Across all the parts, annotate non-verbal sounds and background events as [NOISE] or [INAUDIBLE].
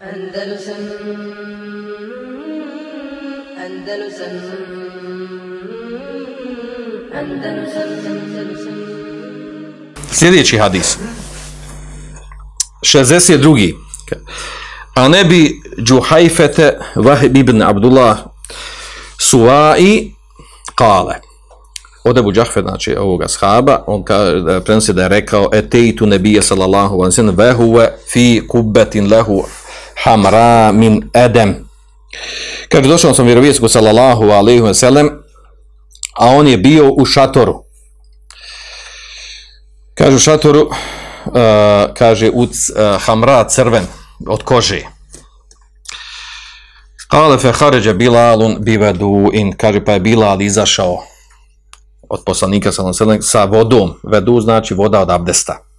Andalusam Andalusam Andalusam Andalusam Sljedeći hadis. 62. A ne bi Džuhajfete Vahib ibn Abdullah Suai kale. Od Ebu Džahfe, znači ovoga shaba, on kaže, prenosi da je rekao Eteitu nebije sallallahu wa vehuve fi kubbetin lehu hamra min edem. Kaže, došao sam vjerovijesku sallallahu alaihi wa sallam, a on je bio u šatoru. Kaže u šatoru, uh, kaže u uh, hamra crven od kože. Kale fe haređe Bilalun bivedu in, kaže pa je Bilal izašao od poslanika sallallahu sallam, sa vodom, vedu znači voda od abdesta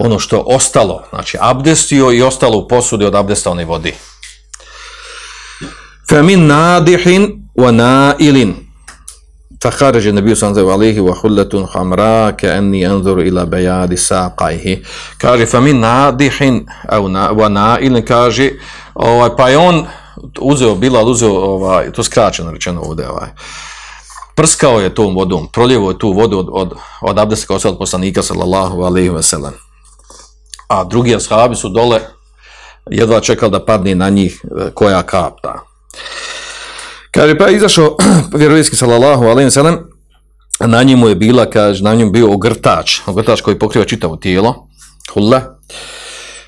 Ono što ostalo, znači abdestio i ostalo u posudi od abdesta one vodi. Fe min nadihin wa nailin, فخرج النبي صلى الله عليه وحلة حمراء كأني أنظر إلى بياض ساقيه kaže فمن نادح أو ونائل kaže ovaj pa je on uzeo Bilal uzeo ovaj to skraćeno rečeno ovde ovaj prskao je tom vodom proljevo je tu vodu od od od abdesta kao od poslanika sallallahu alejhi ve sellem a drugi ashabi su dole jedva čekali da padne na njih e, koja kapta Kaže, pa je izašao [CLEARS THROAT] vjerovijski sallallahu alaihi wa sallam, na njemu je bila, kaže, na njemu bio ogrtač, ogrtač koji pokriva čitavo tijelo, hulla,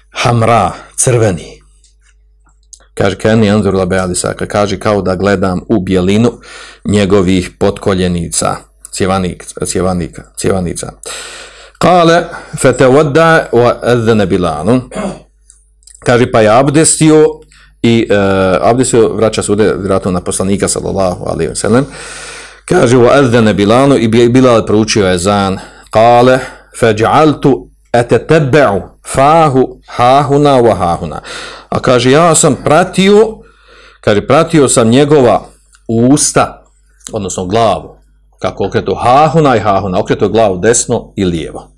hamra, crveni. Kaže, keni anzur la bealisa, kaže, kao da gledam u bjelinu njegovih potkoljenica, cjevanik, cjevanika, cjevanica. Kale, fete wa edzene bilanu, kaže, pa je abdestio i uh, abdestio, vraća se ude vjerojatno na poslanika sallallahu alaihi wa sallam. Kaže wa adzene Bilanu i Bilal proučio je zan kale feđaltu etetebe'u fahu hahuna wa hahuna. A kaže ja sam pratio kaže pratio sam njegova usta odnosno glavu kako okretu hahuna i hahuna okretu glavu desno i lijevo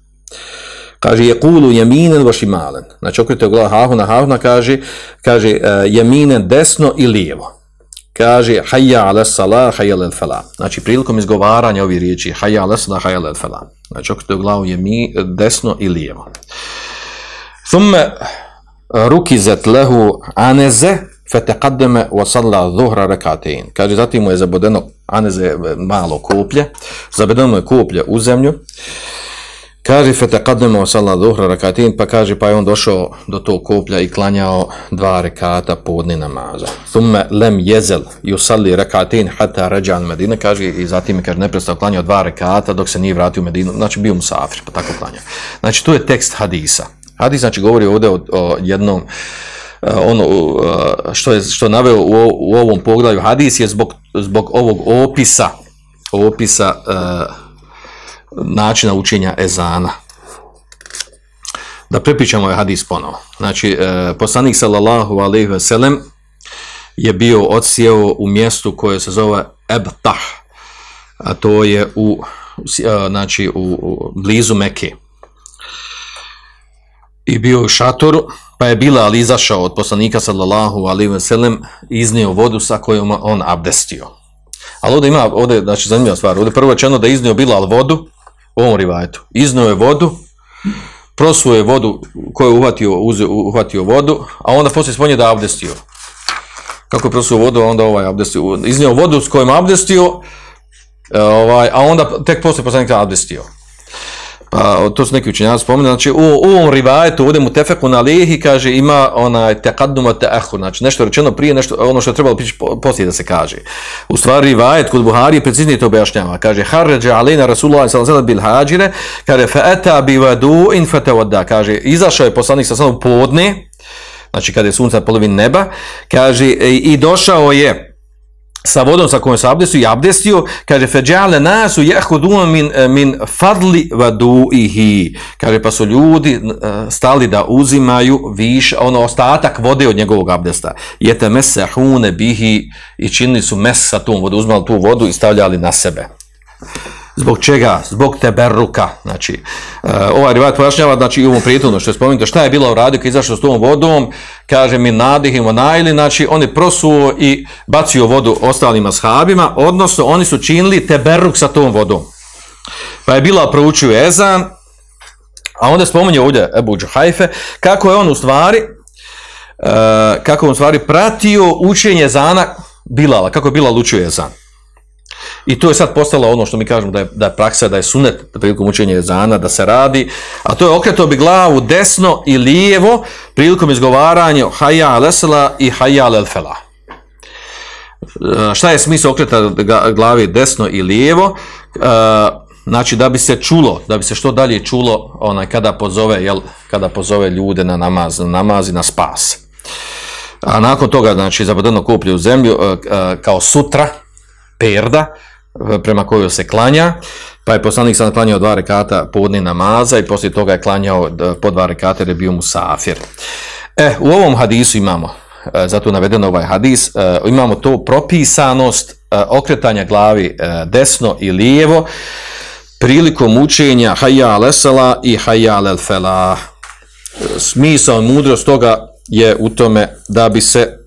kaže je kulu jeminen va šimalen. Znači okretio glava hahuna, hahuna kaže, kaže e, uh, jeminen desno i lijevo. Kaže hayya ala salah, hayya ala fela. Znači prilikom izgovaranja ovih riječi hayya ala salah, hayya ala fela. Znači okretio glavu jemi, e, desno i lijevo. Thumme e, rukizet lehu aneze fetaqaddama wa salla dhuhra rak'atayn. Kaže zatim mu je zabodeno aneze malo koplje, zabodeno je koplje u zemlju. Kaže fete kadnemo sala duhra rakatin, pa kaže pa je on došao do tog koplja i klanjao dva rekata podne namaza. Thumma lam jezel yusalli rakatin hata rađan medine, kaže i zatim kaže neprestao klanjao dva rekata dok se nije vratio u Medinu, znači bio musafir, pa tako klanjao. Znači to je tekst hadisa. Hadis znači govori ovdje o, o jednom e, ono e, što je što naveo u, u ovom poglavlju hadis je zbog, zbog ovog opisa opisa uh, načina učenja ezana. Da prepričamo ovaj hadis ponovo. Znači, e, poslanik sallallahu alaihi ve sellem je bio odsjeo u mjestu koje se zove Ebtah, a to je u, e, znači, u, u blizu Mekke. I bio u šatoru, pa je bila ali izašao od poslanika sallallahu alaihi ve sellem iznio vodu sa kojom on abdestio. Ali ovdje ima, ovdje, znači zanimljiva stvar, ovdje prvo je da iznio bila vodu, u ovom rivajetu. Iznio je vodu, prosuo je vodu koju je uhvatio, uhvatio vodu, a onda poslije sponje da abdestio. Kako je prosuo vodu, onda ovaj abdestio. Iznio vodu s kojom abdestio, e, ovaj, a onda tek poslije poslanika abdestio. Pa to su neki učenjaci spomenuli, znači u, u ovom rivajetu ovdje mu tefeku na lihi, kaže ima onaj tekadnuma te znači nešto rečeno prije, nešto, ono što je trebalo pići poslije da se kaže. U stvari rivajet kod Buhari preciznije to objašnjava, kaže harređe alina Rasulullah sallam bil hađire, kaže fa'ata bi vadu in fete kaže izašao je poslanik sa sallam podne, znači kada je sunca polovin neba, kaže i došao je, sa vodom sa kojom se abdestio i abdestio, kaže feđale nasu jehudun min, eh, min fadli vaduihi. Kaže pa su ljudi eh, stali da uzimaju viš, ono ostatak vode od njegovog abdesta. Jete mesehune bihi i činili su mes sa tom vodu, uzmali tu vodu i stavljali na sebe. Zbog čega? Zbog teberruka. Znači, uh, ovaj rivat pojašnjava, znači i u ovom prijetunu što je spomenuto, šta je bilo uradio kad izašao s tom vodom, kaže mi nadihim onajli, znači on je prosuo i bacio vodu ostalim ashabima, odnosno oni su činili teberruk sa tom vodom. Pa je bila proučio ezan, a onda spominje ovdje Ebu Džuhajfe, kako je on u stvari, uh, kako je on u stvari pratio učenje zana Bilala, kako je Bilal učio ezan. I to je sad postalo ono što mi kažemo da je, da je praksa, da je sunet prilikom učenja jezana, da se radi, a to je okretao bi glavu desno i lijevo prilikom izgovaranja haja alesela i haja alelfela. E, šta je smisao okreta glavi desno i lijevo? E, znači da bi se čulo, da bi se što dalje čulo onaj kada pozove, jel, kada pozove ljude na namaz, na namaz i na spas. A nakon toga, znači, zabodeno kuplje u zemlju e, kao sutra, perda, prema kojoj se klanja, pa je poslanik sam klanjao dva rekata podne namaza i poslije toga je klanjao e, po dva rekata jer je bio musafir. E, u ovom hadisu imamo, e, zato naveden ovaj hadis, e, imamo to propisanost okretanja glavi desno i lijevo prilikom učenja hayya al i hayya al felah. Smisao mudrost toga je u tome da bi se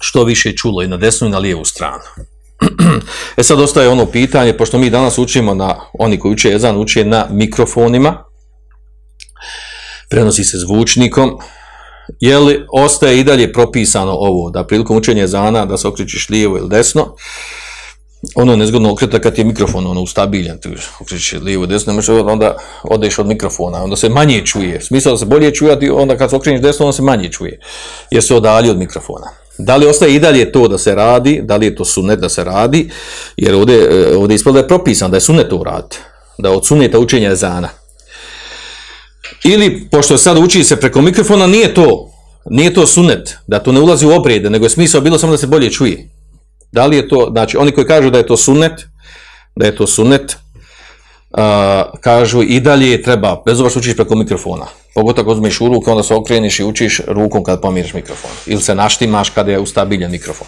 što više čulo i na desnu i na lijevu stranu. [CLEARS THROAT] E sad ostaje ono pitanje, pošto mi danas učimo na, oni koji uče jezan, uče na mikrofonima, prenosi se zvučnikom, je li ostaje i dalje propisano ovo, da prilikom učenja jezana, da se okrećiš lijevo ili desno, ono je nezgodno okreta kad je mikrofon ono ustabiljen, ti okrećiš lijevo ili desno, onda odeš od mikrofona, onda se manje čuje, smisla da se bolje čuje, onda kad se okrećiš desno, onda se manje čuje, jer se odalje od mikrofona. Da li ostaje i dalje to da se radi, da li je to sunet da se radi, jer ovdje, e, ovdje ispod je propisan da je sunet to uraditi, da od suneta učenja zana. Ili, pošto sad uči se preko mikrofona, nije to, nije to sunet, da to ne ulazi u obrede, nego je smisao bilo samo da se bolje čuje. Da li je to, znači, oni koji kažu da je to sunet, da je to sunet, uh, kažu i dalje treba, bez obzira što učiš preko mikrofona. Pogotovo ako uzmeš u ruku, onda se okreniš i učiš rukom kad pomiriš mikrofon. Ili se naštimaš kada je ustabiljen mikrofon.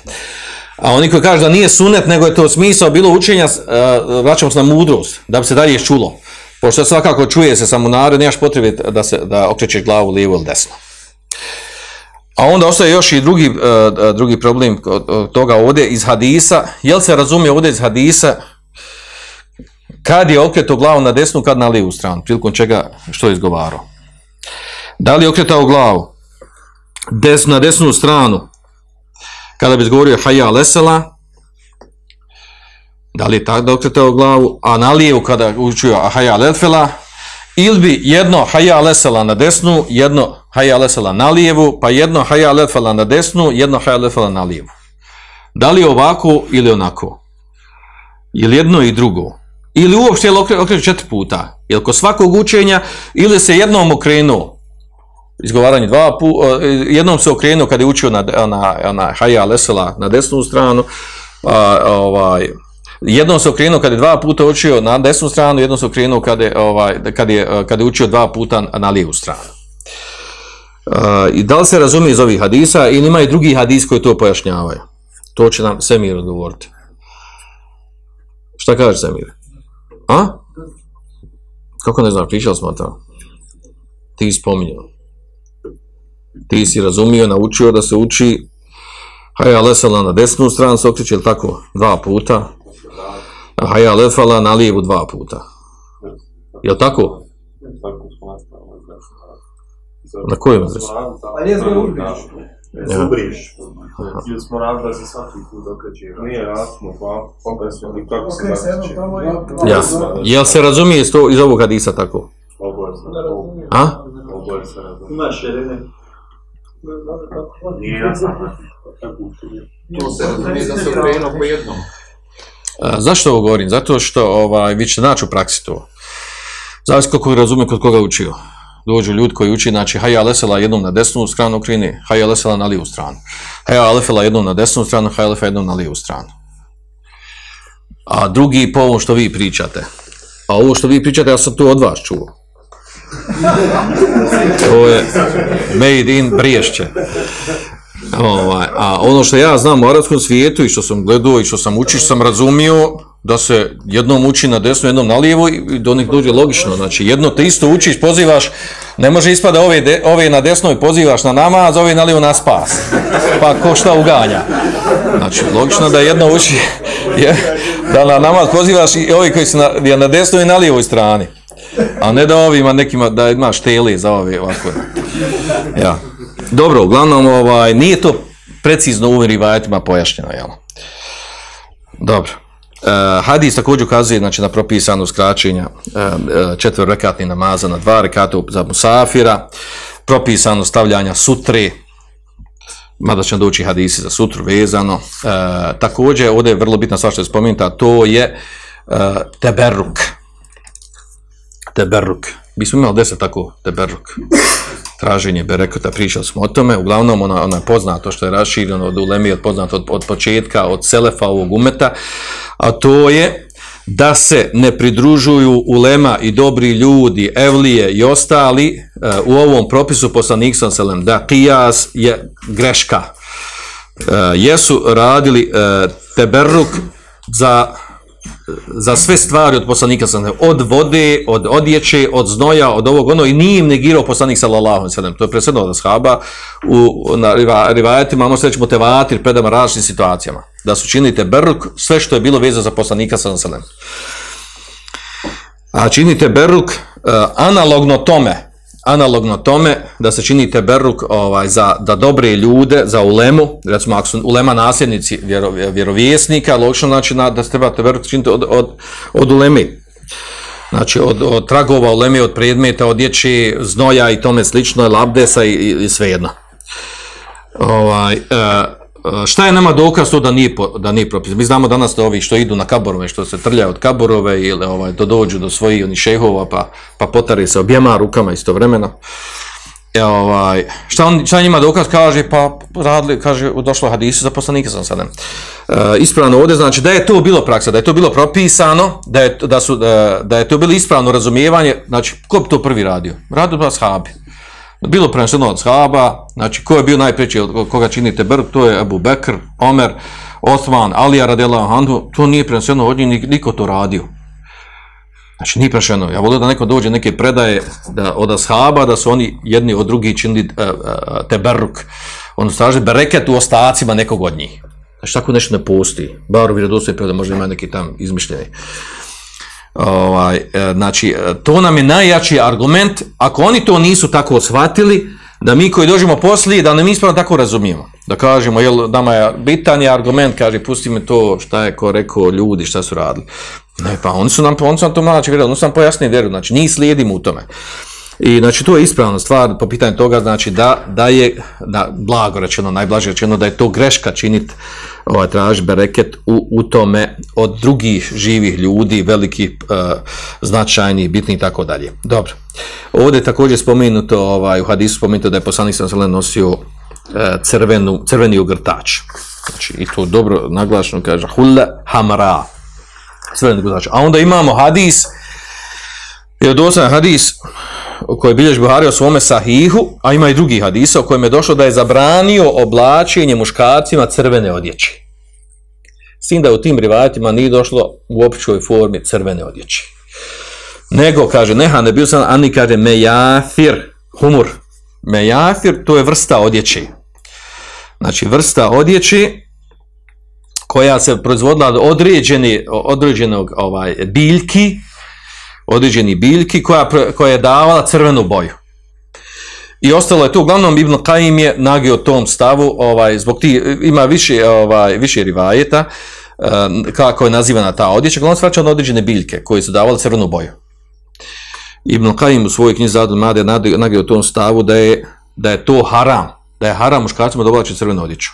A oni koji kažu da nije sunet, nego je to smisao bilo učenja, uh, vraćamo se na mudrost, da bi se dalje čulo. Pošto svakako čuje se samo narod, nemaš potrebe da, se, da okrećeš glavu lijevo ili desno. A onda ostaje još i drugi, uh, drugi problem e, toga ovdje iz hadisa. Jel se razumije ovdje iz hadisa kad je okretao glavu na desnu, kad na lijevu stranu, prilikom čega što je izgovarao. Da li je okretao glavu desnu, na desnu stranu, kada bi izgovorio haja lesela, da li je tako da okretao glavu, a na lijevu kada učio haja lefela, ili bi jedno haja lesela na desnu, jedno haja lesela na lijevu, pa jedno haja lefela na desnu, jedno haja lefela na lijevu. Da li ovako ili onako? Ili jedno i drugo? Ili uopšte je okrenuo četiri puta? Ili kod svakog učenja, ili se jednom okrenuo, izgovaranje dva puta, e, jednom se okrenuo kada je učio na, na, na Haja Lesela na desnu stranu, a, ovaj, jednom se okrenuo kada je dva puta učio na desnu stranu, jednom se okrenuo kada je, ovaj, kada je, e, kada je učio dva puta na lijevu stranu. E, I da li se razumije iz ovih hadisa ili ima i drugi hadis koji to pojašnjavaju? To će nam Semir odgovoriti. Šta kaže Semir? A? Kako ne znam, pričali smo to? Ti spominjao. Ti si razumio, naučio da se uči Haja lesala na desnu stranu se okreće, ili tako? Dva puta. A haja lefala na lijevu dva puta. Je li tako? Na kojem adresu? A Ne ubriš. Ili smo radili da se svaki put okreće. Nije jasno, pa opet smo li kako se zakreće. Jasno. Jel se razumije to, iz ovog hadisa tako? Oboje se razumije. A? Oboje se razumije. Imaš jedine. Nije jasno. To se razumije da se okrenuo po jednom. A, zašto ovo govorim? Zato što ovaj, vi ćete naći u praksi to. Zavisi koliko razumije kod koga učio. Dođu ljudi koji uči, znači, haja lesela jednom na desnu stranu okrene, haja lesela na lijevu stranu. Haja alefela jednom na desnu stranu, haja alefela jednom na lijevu stranu. A drugi po ovom što vi pričate. A ovo što vi pričate, ja sam to od vas čuo. [LAUGHS] To je made in Briješće. Ovaj, a ono što ja znam u arabskom svijetu i što sam gledao i što sam učio, sam razumio, da se jednom uči na desno, jednom na lijevo i do njih dođe logično. Znači, jedno te isto učiš, pozivaš, ne može ispada ove, de, ove na desnoj pozivaš na namaz, ove na lijevo na spas. Pa ko šta uganja. Znači, logično da jedno uči, je, da na namaz pozivaš i ovi koji su na, je na desnoj i na lijevoj strani. A ne da ovima nekima, da imaš tele za ove ovako. Ja. Dobro, uglavnom, ovaj, nije to precizno u rivajetima pojašnjeno, jel? Dobro. Uh, hadis također ukazuje znači, na propisano skraćenja uh, eh, eh, četvrrekatni namaza na dva rekata za musafira, propisano stavljanja sutre, mada će doći hadisi za sutru vezano. Uh, također, ovdje je vrlo bitna stvar što je spomenuta, to je uh, teberruk. Teberruk. Mi smo imali deset tako teberruk. Traženje berekota, pričali smo o tome. Uglavnom, ona, ona je poznato što je rašireno od ulemi, od poznato od, od početka, od selefa ovog umeta, a to je da se ne pridružuju ulema i dobri ljudi, evlije i ostali e, u ovom propisu poslanik sam selem, da kijas je greška. E, jesu radili e, uh, teberuk za za sve stvari od poslanika sallallahu od vode, od odjeće, od znoja, od ovog ono i nije im negirao poslanik sallallahu alejhi ve sellem. To je presedno od ashaba u na rivajetima, ono imamo reći motivatir predama različitim situacijama. Da su činite beruk sve što je bilo vezano za poslanika sallallahu alejhi ve sellem. A činite beruk uh, analogno tome, analogno tome da se čini teberuk ovaj za da dobre ljude za ulemu recimo ako su ulema nasljednici vjero, vjerovjesnika logično znači na, da se treba teberuk činiti od, od, od ulemi znači od, od tragova uleme od predmeta od dječi, znoja i tome slično labdesa i, i, i sve jedno ovaj E, E, šta je nama dokaz to da nije, da nije propisano? Mi znamo danas da ovi što idu na kaborove, što se trljaju od kaborove ili ovaj, da dođu do svojih oni šehova pa, pa potare se objema rukama istovremeno. E, ovaj, šta, on, šta njima dokaz kaže? Pa radili, kaže, došlo hadisu za poslanike sam sad. E, ispravno ovdje znači da je to bilo praksa, da je to bilo propisano, da je, da su, da, da je to bilo ispravno razumijevanje, znači ko bi to prvi radio? Radio ba shabi bilo preneseno od shaba, znači ko je bio najpreći od koga činite brg, to je Abu Bekr, Omer, Osman, Alija radela Handu, to nije preneseno od njih, niko to radio. Znači nije preneseno, ja volim da neko dođe neke predaje da, od ashaba, da su oni jedni od drugih činili uh, uh, te brg, ono straže bereket u ostacima nekog od njih. Znači tako nešto ne postoji, bar u vjerodostoji predaje, možda ima neki tam izmišljeni. Ovaj, e, znači, e, to nam je najjači argument, ako oni to nisu tako shvatili, da mi koji dođemo poslije, da nam ispravno tako razumijemo. Da kažemo, jel, nama je bitan je argument, kaže, pusti me to, šta je ko rekao ljudi, šta su radili. Ne, pa oni su nam, oni su nam to mlači vjerovali, oni su nam pojasnili vjeru, znači, njih slijedimo u tome. I znači to je ispravna stvar po pitanju toga znači da da je da blago rečeno najblaže rečeno da je to greška činit ovaj traž bereket u, u tome od drugih živih ljudi, velikih uh, značajnih, bitnih i tako dalje. Dobro. Ovdje je također spomenuto ovaj u hadisu spomenuto da je poslanik sallallahu alejhi nosio uh, crvenu crveni ogrtač. Znači i to dobro naglašeno kaže hulla hamra. Crveni ogrtač. A onda imamo hadis je dosan hadis koje bilješ Buhari o svome sahihu, a ima i drugi hadisa o kojem je došlo da je zabranio oblačenje muškarcima crvene odjeće. Sin da u tim rivajatima nije došlo u općoj formi crvene odjeće. Nego, kaže, neha ne bio sam, ani kaže, mejafir, humor. Mejafir, to je vrsta odjeće. Znači, vrsta odjeće koja se proizvodila od određeni, određenog ovaj, biljki, određeni biljki koja, koja je davala crvenu boju. I ostalo je to, uglavnom Ibn Qaim je nagio tom stavu, ovaj, zbog ti, ima više, ovaj, više rivajeta, eh, kako je nazivana ta odjeća, uglavnom se vraća određene biljke koje su davale crvenu boju. Ibn Qaim u svojoj knjizi Zadul Made nagio tom stavu da je, da je to haram, da je haram muškarcima da oblače crvenu odjeću.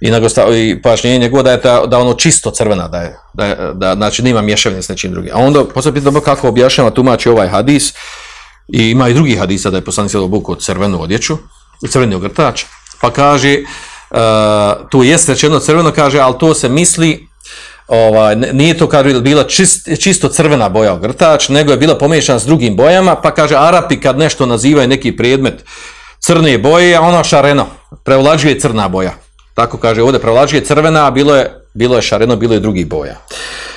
I na i pojašnjenje njegovo da je ta, da ono čisto crvena da je da, je, da znači nema mješavine s nečim drugim. A onda posle pitamo kako objašnjava tumači ovaj hadis i ima i drugi hadisa da je poslanik se obuku crvenu odjeću crveni ogrtač. Pa kaže uh, tu jeste rečeno crveno kaže, al to se misli ovaj nije to kaže bila čist, čisto crvena boja ogrtač, nego je bila pomiješana s drugim bojama, pa kaže Arapi kad nešto nazivaju neki predmet crne boje, a ono šareno, prevlađuje crna boja tako kaže ovdje pravlačije crvena, a bilo je bilo je šareno, bilo je drugi boja.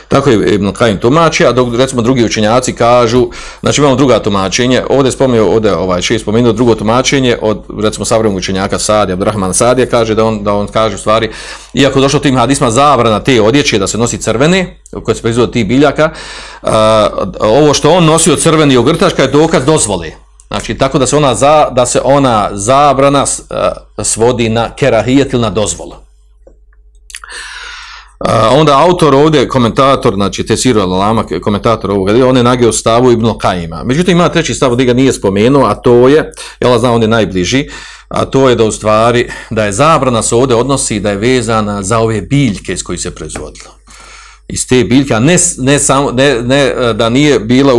Tako je Ibn Kajim tumači, a dok, recimo drugi učenjaci kažu, znači imamo druga tumačenje, ovdje je spomenuo, ovdje ovaj, še je spomenuo drugo tumačenje od, recimo, savremenog učenjaka Sadija, Abdurrahman Sadija, kaže da on, da on kaže u stvari, iako došlo tim hadisma zabrana te odjeće da se nosi crvene, koje se proizvode ti biljaka, a, ovo što on nosio crveni ogrtačka je dokaz dozvoli. Znači, tako da se ona, za, da se ona zabrana uh, svodi na kerahijet ili na dozvolu. Uh, onda autor ovdje, komentator, znači Tesiru Al-Lama, komentator ovoga, on je nagio stavu Ibn Kajima. Međutim, ima treći stav, gdje ga nije spomenuo, a to je, jel znam, on je najbliži, a to je da u stvari, da je zabrana se ovdje odnosi, da je vezana za ove biljke iz koji se proizvodilo. Iz te biljke, a ne, ne, samo, ne, ne da nije bila,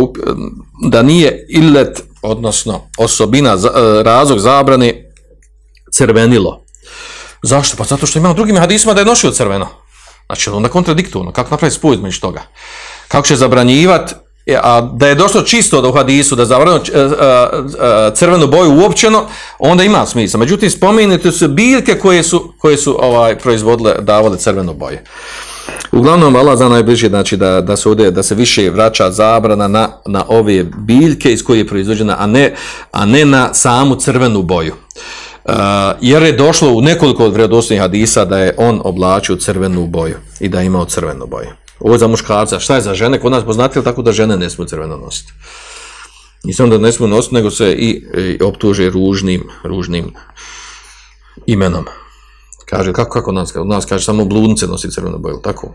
da nije illet, odnosno osobina, e, razlog zabrane crvenilo. Zašto? Pa zato što imamo drugim hadisima da je nosio crveno. Znači, onda kontradiktorno. Kako napraviti spoj između toga? Kako će zabranjivati, e, a da je došlo čisto do hadisu, da zabranio e, crvenu boju uopćeno, onda ima smisla. Međutim, spomenite su biljke koje su, koje su ovaj proizvodile, davale crvenu boju. Uglavnom, Allah zna najbliže, znači da, da, se ovdje, da se više vraća zabrana na, na ove biljke iz koje je proizvođena, a ne, a ne na samu crvenu boju. Uh, jer je došlo u nekoliko od vredosnih hadisa da je on oblačio crvenu boju i da je imao crvenu boju. Ovo je za muškarca. Šta je za žene? Kod nas poznati tako da žene ne smiju crveno nositi? I samo da ne smiju nositi, nego se i, i optuže ružnim, ružnim imenom. Kaže, kako, kako nas, od nas kaže, samo bludnice nosi crvenu boju, tako?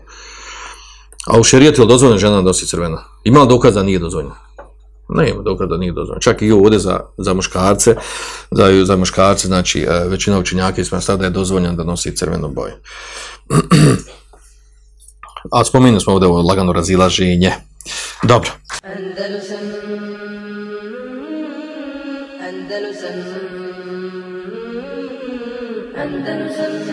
A u šerijetu je dozvoljena žena nosi crvena? Ima li dokaz da nije dozvoljena? Ne ima dokaz da nije dozvoljeno. Čak i ovdje za, za muškarce, za, za muškarce, znači e, većina učenjaka isma sada je dozvoljeno da nosi crvenu boju. [CLEARS THROAT] A spominuli smo ovdje ovo lagano razilaženje. Dobro. Andalusam Andalusam Andalusam